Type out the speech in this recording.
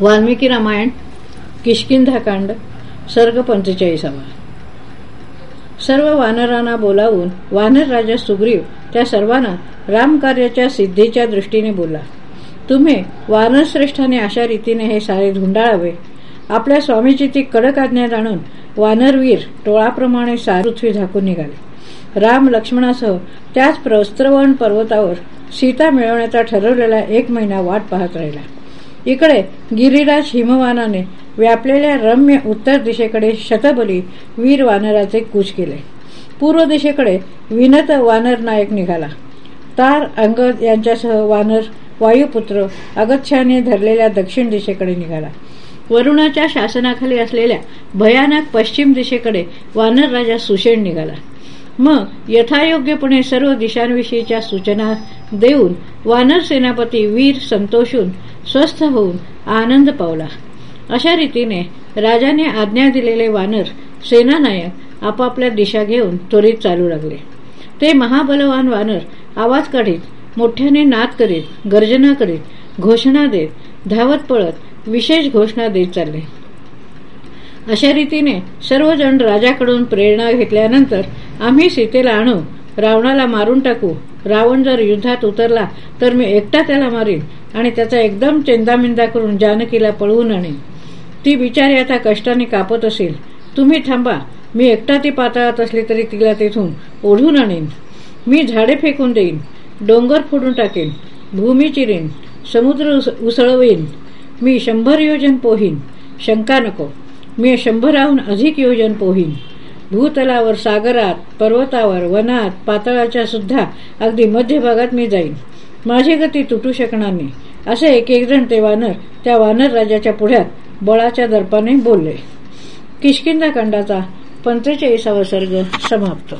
वाल्मिकी रामायण किशकिंधाकांड सर्ग पंचेचाळीसावा सर्व वानरांना बोलावून वानर राजा सुग्रीव त्या सर्वांना रामकार्याच्या सिद्धीच्या दृष्टीने बोला तुम्ही वानरश्रेष्ठाने अशा रीतीने हे सारे धुंडाळावे. आपल्या स्वामीची ती कडक आज्ञा जाणून वानरवीर टोळाप्रमाणे पृथ्वी झाकून निघाले. राम लक्ष्मणासह त्याच प्रस्त्रवण पर्वतावर सीता मिळवण्याचा ठरवलेला एक महिना वाट पाहत राहिला. इकडे गिरिराज हिमवानाने व्यापलेल्या रम्य उत्तर दिशेकडे शतबली वीर वानराचे कूच केले. पूर्व दिशेकडे विनत वानर नायक निघाला. तार अंगद यांच्यासह वानर वायुपुत्र अगच्छाने धरलेल्या दक्षिण दिशेकडे निघाला. वरुणाच्या शासनाखाली असलेल्या भयानक पश्चिम दिशेकडे वानर राजा सुषेण निघाला. मग यथायोग्यपणे सर्व दिशांविषयीच्या सूचना देऊन वानर सेनापती वीर संतोषून स्वस्थ होऊन आनंद पावला. अशा रीतीने राजाने आज्ञा दिलेले वानर सेनानायक आपापल्या दिशा घेऊन त्वरित चालू लागले. ते महाबलवान वानर आवाज काढीत मोठ्याने नाद करीत गर्जना करीत घोषणा देत धावत पळत विशेष घोषणा देत चालले. अशा रीतीने सर्वजण राजाकडून प्रेरणा घेतल्यानंतर आम्ही सीतेला आणू. रावणाला मारून टाकू. रावण जर युद्धात उतरला तर मी एकटा त्याला मारीन आणि त्याचा एकदम चेंदामिंदा करून जानकीला पळवून आणेन. ती बिचारी आता कष्टाने कापत असेल. तुम्ही थांबा. मी एकटा ती पातळात असली तरी तिला तेथून ओढून आणेन. मी झाडे फेकून देईन. डोंगर फोडून टाकेन. भूमी चिरेन. समुद्र उसळवीन. मी शंभर योजन पोहीन. शंका नको. मी शंभराहून अधिक योजन पोहीन. भूतलावर सागरात पर्वतावर वनात पातळाच्या सुद्धा अगदी मध्यभागात मी जाईन. माझी गती तुटू शकणार नाही. असे एक एक जण ते वानर त्या वानर राजाच्या पुढ्यात बळाच्या दर्पाने बोलले. किशकिंदा खंडाचा पंचेचाळीसावा सर्ग समाप्त.